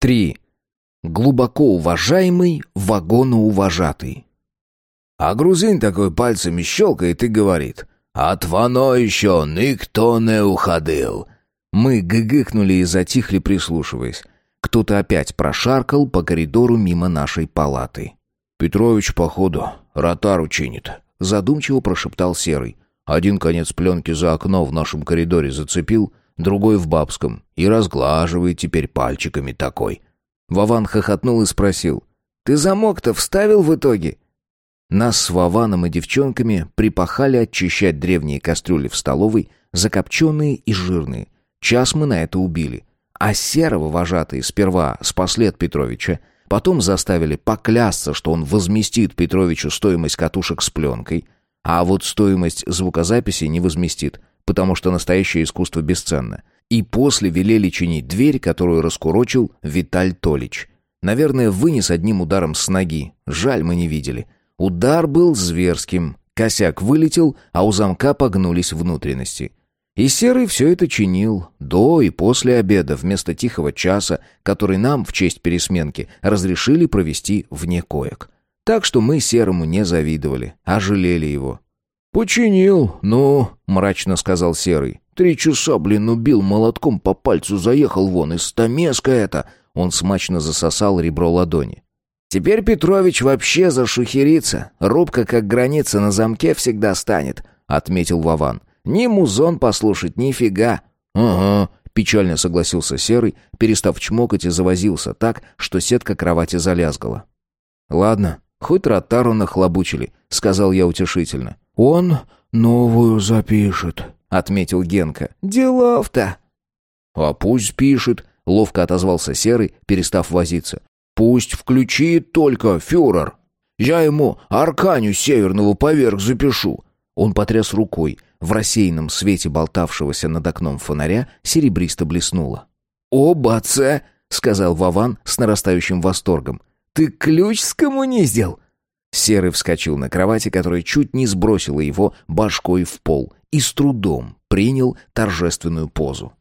3. Глубоко уважаемый, вагоноуважатый. А грузин такой пальцами щелкает и говорит «От вано еще никто не уходил». Мы гыгыкнули и затихли, прислушиваясь. Кто-то опять прошаркал по коридору мимо нашей палаты. «Петрович, походу, ротару чинит», — задумчиво прошептал Серый. Один конец пленки за окно в нашем коридоре зацепил, другой в бабском, и разглаживает теперь пальчиками такой. Вован хохотнул и спросил. «Ты замок-то вставил в итоге?» Нас с Вованом и девчонками припахали очищать древние кастрюли в столовой, закопченные и жирные. Час мы на это убили. А серого вожатые сперва спасли от Петровича, потом заставили поклясться, что он возместит Петровичу стоимость катушек с пленкой, а вот стоимость звукозаписи не возместит, потому что настоящее искусство бесценно — и после велели чинить дверь, которую раскурочил Виталь Толич. Наверное, вынес одним ударом с ноги. Жаль, мы не видели. Удар был зверским. Косяк вылетел, а у замка погнулись внутренности. И Серый все это чинил до и после обеда вместо тихого часа, который нам в честь пересменки разрешили провести вне коек. Так что мы Серому не завидовали, а жалели его. «Починил, ну», — мрачно сказал Серый. Три часа, блин, убил, молотком по пальцу заехал вон, из стамеска это!» Он смачно засосал ребро ладони. «Теперь Петрович вообще зашухерится. Рубка, как граница, на замке всегда станет», — отметил Вован. «Ни музон послушать, ни фига». «Ага», — печально согласился Серый, перестав чмокать и завозился так, что сетка кровати залязгала. «Ладно, хоть ротару нахлобучили», — сказал я утешительно. «Он новую запишет», — отметил Генка. «Делов-то!» «А пусть пишет», — ловко отозвался Серый, перестав возиться. «Пусть включит только, фюрер. Я ему арканю северного поверх запишу». Он потряс рукой. В рассеянном свете болтавшегося над окном фонаря серебристо блеснуло. «О, баце!» — сказал Вован с нарастающим восторгом. «Ты ключ скоммуниздил!» Серый вскочил на кровати, которая чуть не сбросила его башкой в пол, и с трудом принял торжественную позу.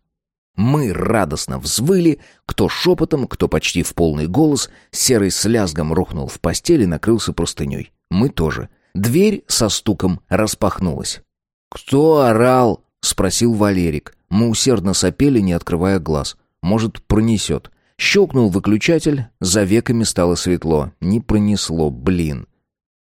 Мы радостно взвыли, кто шепотом, кто почти в полный голос, серый с лязгом рухнул в постель и накрылся простыней. Мы тоже. Дверь со стуком распахнулась. «Кто орал?» — спросил Валерик. Мы усердно сопели, не открывая глаз. Может, пронесет. Щелкнул выключатель, за веками стало светло. Не пронесло, блин.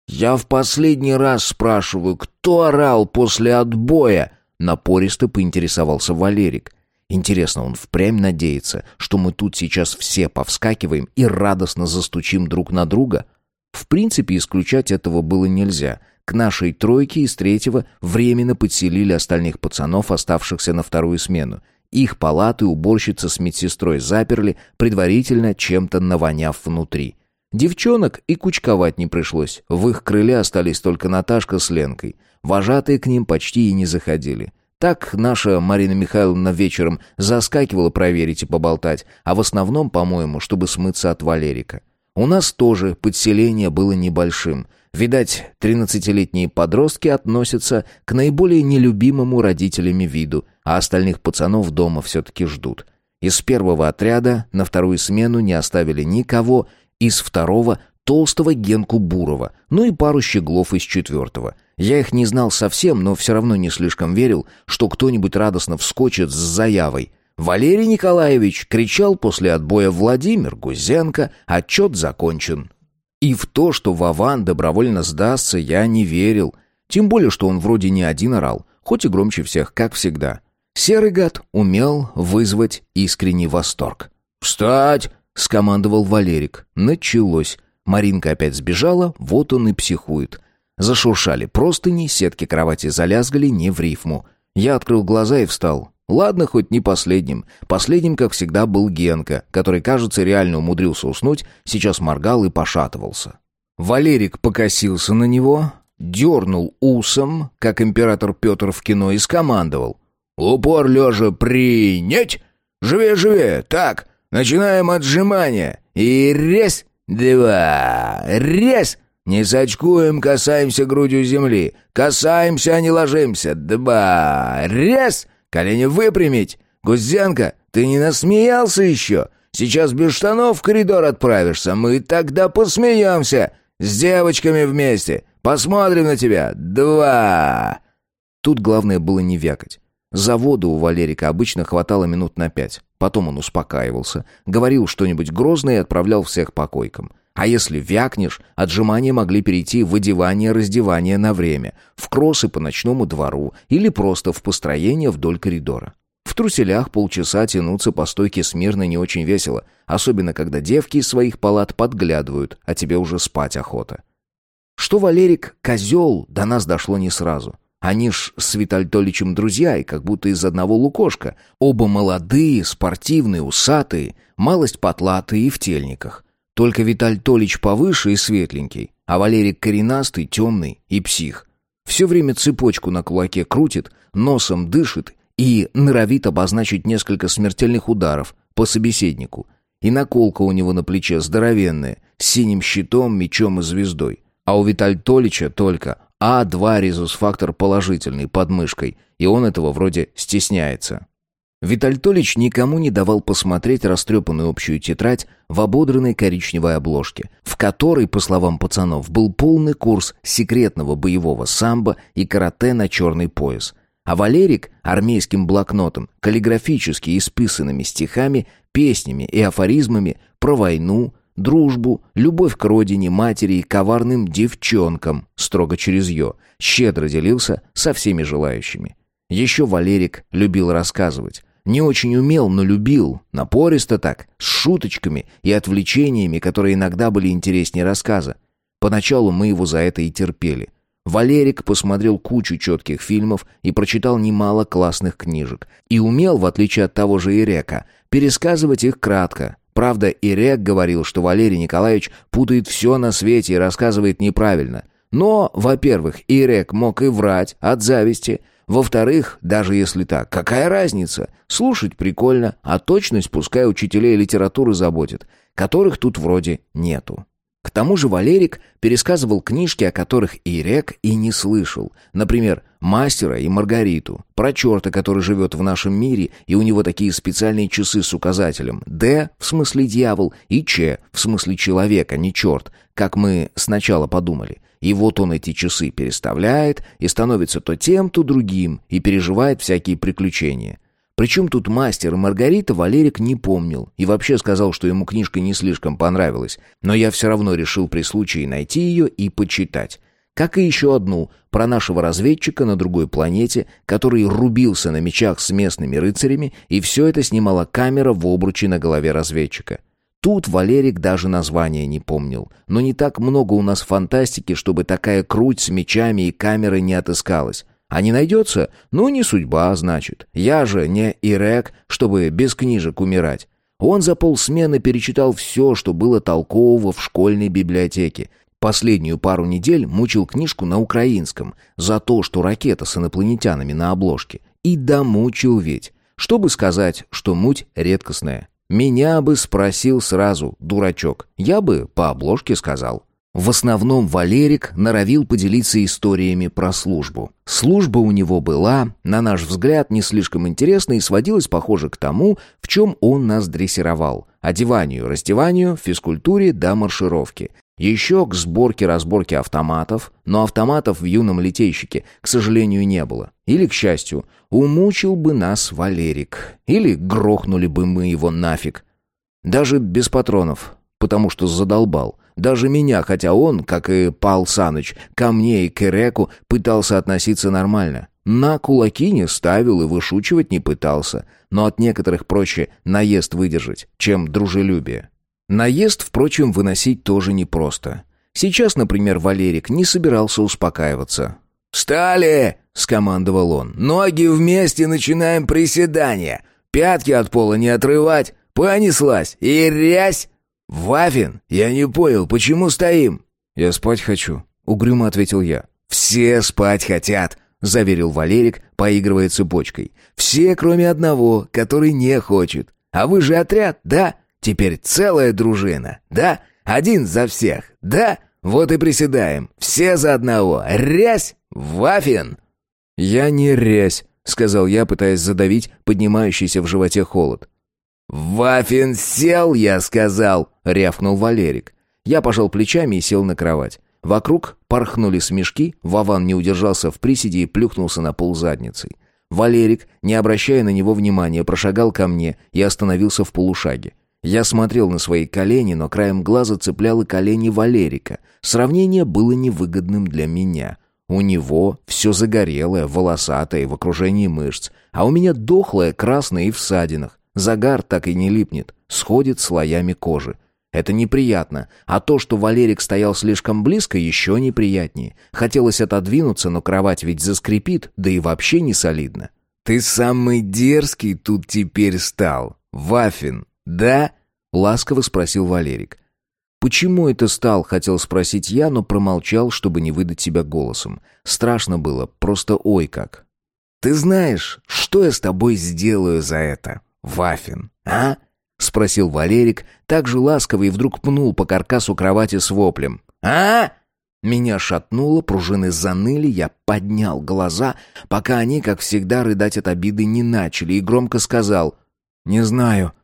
«Я в последний раз спрашиваю, кто орал после отбоя?» Напористо поинтересовался Валерик. Интересно, он впрямь надеется, что мы тут сейчас все повскакиваем и радостно застучим друг на друга? В принципе, исключать этого было нельзя. К нашей тройке из третьего временно подселили остальных пацанов, оставшихся на вторую смену. Их палаты уборщица с медсестрой заперли, предварительно чем-то навоняв внутри. Девчонок и кучковать не пришлось. В их крыле остались только Наташка с Ленкой. Вожатые к ним почти и не заходили. Так наша Марина Михайловна вечером заскакивала проверить и поболтать, а в основном, по-моему, чтобы смыться от Валерика. У нас тоже подселение было небольшим. Видать, тринадцатилетние подростки относятся к наиболее нелюбимому родителями виду, а остальных пацанов дома все-таки ждут. Из первого отряда на вторую смену не оставили никого, из второго — толстого Генку Бурова, ну и пару щеглов из четвертого. Я их не знал совсем, но все равно не слишком верил, что кто-нибудь радостно вскочит с заявой. «Валерий Николаевич!» — кричал после отбоя Владимир Гузенко, отчет закончен. И в то, что Вован добровольно сдастся, я не верил. Тем более, что он вроде не один орал, хоть и громче всех, как всегда. Серый гад умел вызвать искренний восторг. «Встать!» — скомандовал Валерик. Началось. Маринка опять сбежала, вот он и психует. Зашуршали простыни, сетки кровати залязгали не в рифму. Я открыл глаза и встал. Ладно, хоть не последним. Последним, как всегда, был Генка, который, кажется, реально умудрился уснуть, сейчас моргал и пошатывался. Валерик покосился на него, дернул усом, как император Петр в кино, и скомандовал. «Упор лежа принять! Живее-живее! Так, Начинаем отжимания. И резь, два, резь. Не сачкуем, касаемся грудью земли. Касаемся, а не ложимся. Два, резь. Колени выпрямить. Гузенко, ты не насмеялся еще? Сейчас без штанов в коридор отправишься, мы тогда посмеемся. С девочками вместе. Посмотрим на тебя. Два!» Тут главное было не вякать. Завода у Валерика обычно хватало минут на пять. Потом он успокаивался, говорил что-нибудь грозное и отправлял всех по койкам. А если вякнешь, отжимания могли перейти в одевание-раздевание на время, в кроссы по ночному двору или просто в построение вдоль коридора. В труселях полчаса тянуться по стойке смирно не очень весело, особенно когда девки из своих палат подглядывают, а тебе уже спать охота. Что Валерик козел, до нас дошло не сразу. Они ж с Витальтоличем друзья, и как будто из одного лукошка. Оба молодые, спортивные, усатые, малость потлатые и в тельниках. Только Виталь Толич повыше и светленький, а Валерик коренастый, темный и псих. Все время цепочку на кулаке крутит, носом дышит и норовит обозначить несколько смертельных ударов по собеседнику. И наколка у него на плече здоровенная, с синим щитом, мечом и звездой. А у Виталь Толича только А2 резус-фактор положительный под мышкой, и он этого вроде стесняется. Витальтолич никому не давал посмотреть растрепанную общую тетрадь в ободранной коричневой обложке, в которой, по словам пацанов, был полный курс секретного боевого самбо и карате на черный пояс. А Валерик армейским блокнотом, каллиграфически исписанными стихами, песнями и афоризмами про войну, дружбу, любовь к родине, матери и коварным девчонкам, строго через «ё», щедро делился со всеми желающими. Еще Валерик любил рассказывать. Не очень умел, но любил, напористо так, с шуточками и отвлечениями, которые иногда были интереснее рассказа. Поначалу мы его за это и терпели. Валерик посмотрел кучу четких фильмов и прочитал немало классных книжек. И умел, в отличие от того же Ирека, пересказывать их кратко. Правда, Ирек говорил, что Валерий Николаевич путает все на свете и рассказывает неправильно. Но, во-первых, Ирек мог и врать от зависти – во-вторых, даже если так, какая разница? Слушать прикольно, а точность пускай учителей литературы заботит, которых тут вроде нету. К тому же Валерик пересказывал книжки, о которых и Рек и не слышал. Например, «Мастера и Маргариту», про черта, который живет в нашем мире, и у него такие специальные часы с указателем «Д» в смысле дьявол и «Ч» в смысле человек, а не черт, как мы сначала подумали. И вот он эти часы переставляет и становится то тем, то другим, и переживает всякие приключения. Причем тут мастер и Маргарита Валерик не помнил и вообще сказал, что ему книжка не слишком понравилась, но я все равно решил при случае найти ее и почитать. Как и еще одну, про нашего разведчика на другой планете, который рубился на мечах с местными рыцарями, и все это снимала камера в обруче на голове разведчика. Тут Валерик даже названия не помнил. Но не так много у нас фантастики, чтобы такая круть с мечами и камерой не отыскалась. А не найдется? Ну, не судьба, значит. Я же не Ирек, чтобы без книжек умирать. Он за полсмены перечитал все, что было толкового в школьной библиотеке. Последнюю пару недель мучил книжку на украинском за то, что ракета с инопланетянами на обложке. И домучил ведь. Чтобы сказать, что муть редкостная. Меня бы спросил сразу, дурачок. Я бы по обложке сказал. В основном Валерик норовил поделиться историями про службу. Служба у него была, на наш взгляд, не слишком интересной и сводилась, похоже, к тому, в чем он нас дрессировал. Одеванию, раздеванию, физкультуре до маршировки. Еще к сборке-разборке автоматов, но автоматов в юном литейщике, к сожалению, не было. Или, к счастью, умучил бы нас Валерик. Или грохнули бы мы его нафиг. Даже без патронов, потому что задолбал. Даже меня, хотя он, как и Пал Саныч, ко мне и к Эреку пытался относиться нормально. На кулаки не ставил и вышучивать не пытался, но от некоторых проще наезд выдержать, чем дружелюбие. Наезд, впрочем, выносить тоже непросто. Сейчас, например, Валерик не собирался успокаиваться. «Встали!» — скомандовал он. «Ноги вместе, начинаем приседания. Пятки от пола не отрывать. Понеслась. И рязь!» «Вафин, я не понял, почему стоим?» «Я спать хочу», — угрюмо ответил я. «Все спать хотят», — заверил Валерик, поигрывая цепочкой. «Все, кроме одного, который не хочет. А вы же отряд, да? Теперь целая дружина, да? Один за всех, да? Вот и приседаем. Все за одного. Рязь! Вафин!» «Я не рязь», — сказал я, пытаясь задавить поднимающийся в животе холод. «Вафин сел, я сказал!» — рявкнул Валерик. Я пожал плечами и сел на кровать. Вокруг порхнули смешки, Вован не удержался в приседе и плюхнулся на пол задницей. Валерик, не обращая на него внимания, прошагал ко мне и остановился в полушаге. Я смотрел на свои колени, но краем глаза цеплял и колени Валерика. Сравнение было невыгодным для меня. У него все загорелое, волосатое, в окружении мышц, а у меня дохлое, красное и в садинах. Загар так и не липнет, сходит слоями кожи. Это неприятно, а то, что Валерик стоял слишком близко, еще неприятнее. Хотелось отодвинуться, но кровать ведь заскрипит, да и вообще не солидно. «Ты самый дерзкий тут теперь стал, Вафин, да?» — ласково спросил Валерик. «Почему это стал?» — хотел спросить я, но промолчал, чтобы не выдать себя голосом. Страшно было, просто ой как. «Ты знаешь, что я с тобой сделаю за это, Вафин, а?» — спросил Валерик, так же ласково и вдруг пнул по каркасу кровати с воплем. «А?» Меня шатнуло, пружины заныли, я поднял глаза, пока они, как всегда, рыдать от обиды не начали, и громко сказал «Не знаю».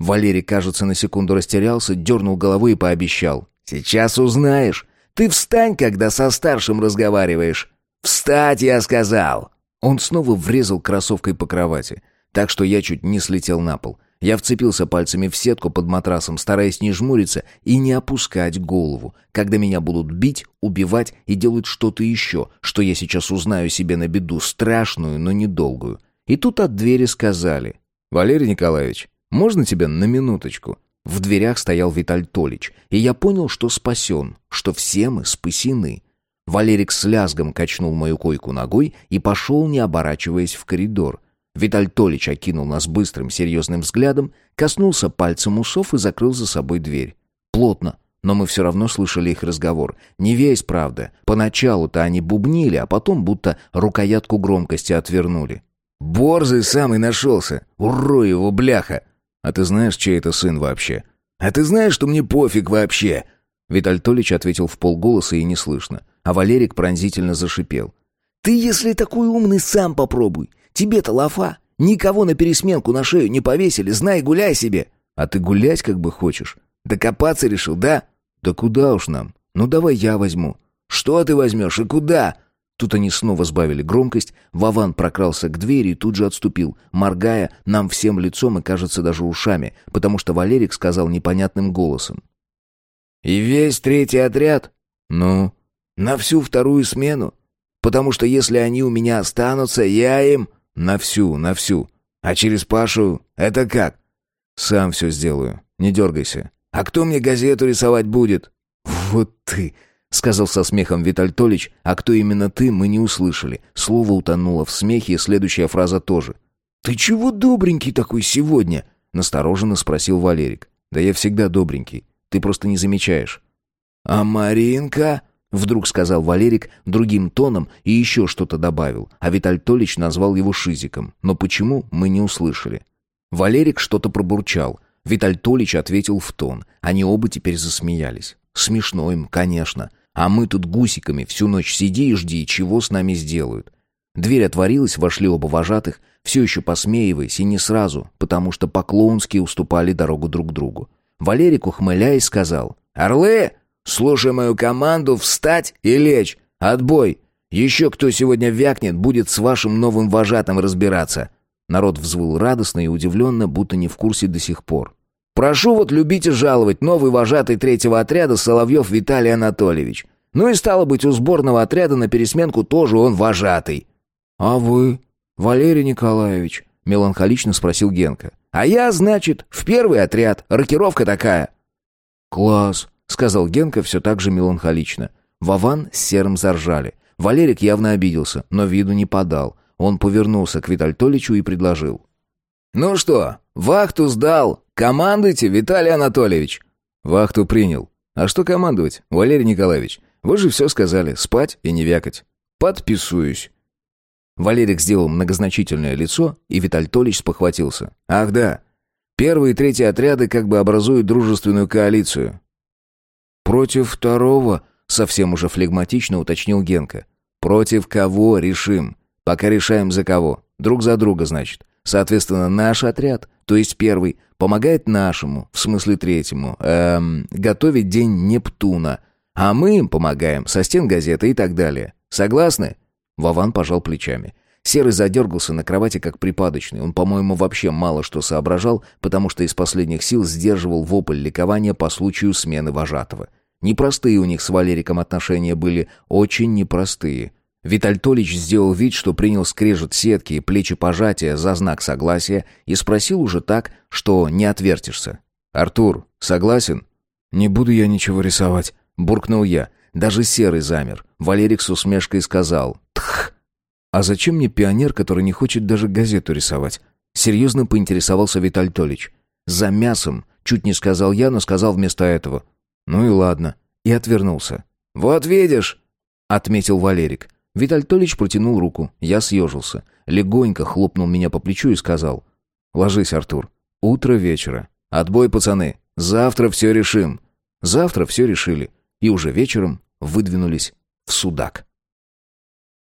Валерий, кажется, на секунду растерялся, дернул головой и пообещал. «Сейчас узнаешь. Ты встань, когда со старшим разговариваешь». «Встать, я сказал!» Он снова врезал кроссовкой по кровати, так что я чуть не слетел на пол. Я вцепился пальцами в сетку под матрасом, стараясь не жмуриться и не опускать голову, когда меня будут бить, убивать и делать что-то еще, что я сейчас узнаю себе на беду, страшную, но недолгую. И тут от двери сказали. «Валерий Николаевич, можно тебя на минуточку?» В дверях стоял Виталь Толич, и я понял, что спасен, что все мы спасены. Валерик с лязгом качнул мою койку ногой и пошел, не оборачиваясь, в коридор — Виталь Толич окинул нас быстрым, серьезным взглядом, коснулся пальцем усов и закрыл за собой дверь. Плотно, но мы все равно слышали их разговор. Не весь, правда. Поначалу-то они бубнили, а потом будто рукоятку громкости отвернули. «Борзый самый нашелся! Урой его, бляха!» «А ты знаешь, чей это сын вообще?» «А ты знаешь, что мне пофиг вообще?» Виталь Толич ответил в полголоса и неслышно, а Валерик пронзительно зашипел. «Ты, если такой умный, сам попробуй. Тебе-то лафа. Никого на пересменку на шею не повесили, знай, гуляй себе. А ты гулять как бы хочешь. Докопаться решил, да? Да куда уж нам? Ну давай я возьму. Что ты возьмешь и куда? Тут они снова сбавили громкость. Вован прокрался к двери и тут же отступил, моргая нам всем лицом и, кажется, даже ушами, потому что Валерик сказал непонятным голосом. «И весь третий отряд?» «Ну?» «На всю вторую смену? Потому что если они у меня останутся, я им...» На всю, на всю. А через Пашу это как? Сам все сделаю. Не дергайся. А кто мне газету рисовать будет? Вот ты, сказал со смехом Виталь Толич, а кто именно ты, мы не услышали. Слово утонуло в смехе, и следующая фраза тоже. Ты чего добренький такой сегодня? настороженно спросил Валерик. Да я всегда добренький. Ты просто не замечаешь. А Маринка? Вдруг сказал Валерик другим тоном и еще что-то добавил, а Виталь Толич назвал его Шизиком. Но почему, мы не услышали. Валерик что-то пробурчал. Виталь Толич ответил в тон. Они оба теперь засмеялись. Смешно им, конечно. А мы тут гусиками всю ночь сиди и жди, чего с нами сделают. Дверь отворилась, вошли оба вожатых, все еще посмеиваясь, и не сразу, потому что по-клоунски уступали дорогу друг другу. Валерик, ухмыляясь, сказал «Орлы!» Слушай мою команду, встать и лечь. Отбой. Еще кто сегодня вякнет, будет с вашим новым вожатым разбираться». Народ взвыл радостно и удивленно, будто не в курсе до сих пор. «Прошу вот любить и жаловать новый вожатый третьего отряда Соловьев Виталий Анатольевич. Ну и стало быть, у сборного отряда на пересменку тоже он вожатый». «А вы, Валерий Николаевич?» — меланхолично спросил Генка. «А я, значит, в первый отряд. Рокировка такая». «Класс сказал Генка все так же меланхолично. Вован с Серым заржали. Валерик явно обиделся, но виду не подал. Он повернулся к Витальтоличу и предложил. «Ну что, вахту сдал. Командуйте, Виталий Анатольевич». «Вахту принял. А что командовать, Валерий Николаевич? Вы же все сказали, спать и не вякать». «Подписуюсь». Валерик сделал многозначительное лицо, и Витальтолич спохватился. «Ах да, первые и третий отряды как бы образуют дружественную коалицию. «Против второго?» — совсем уже флегматично уточнил Генка. «Против кого решим? Пока решаем за кого. Друг за друга, значит. Соответственно, наш отряд, то есть первый, помогает нашему, в смысле третьему, эм, готовить день Нептуна, а мы им помогаем со стен газеты и так далее. Согласны?» Вован пожал плечами. Серый задергался на кровати как припадочный. Он, по-моему, вообще мало что соображал, потому что из последних сил сдерживал вопль ликования по случаю смены вожатого. Непростые у них с Валериком отношения были, очень непростые. Витальтолич сделал вид, что принял скрежет сетки и плечи пожатия за знак согласия и спросил уже так, что не отвертишься. «Артур, согласен?» «Не буду я ничего рисовать», — буркнул я. Даже Серый замер. Валерик с усмешкой сказал. «А зачем мне пионер, который не хочет даже газету рисовать?» Серьезно поинтересовался Виталь Толич. «За мясом», — чуть не сказал я, но сказал вместо этого. «Ну и ладно». И отвернулся. «Вот видишь», — отметил Валерик. Виталь Толич протянул руку. Я съежился. Легонько хлопнул меня по плечу и сказал. «Ложись, Артур. Утро вечера. Отбой, пацаны. Завтра все решим». Завтра все решили. И уже вечером выдвинулись в Судак.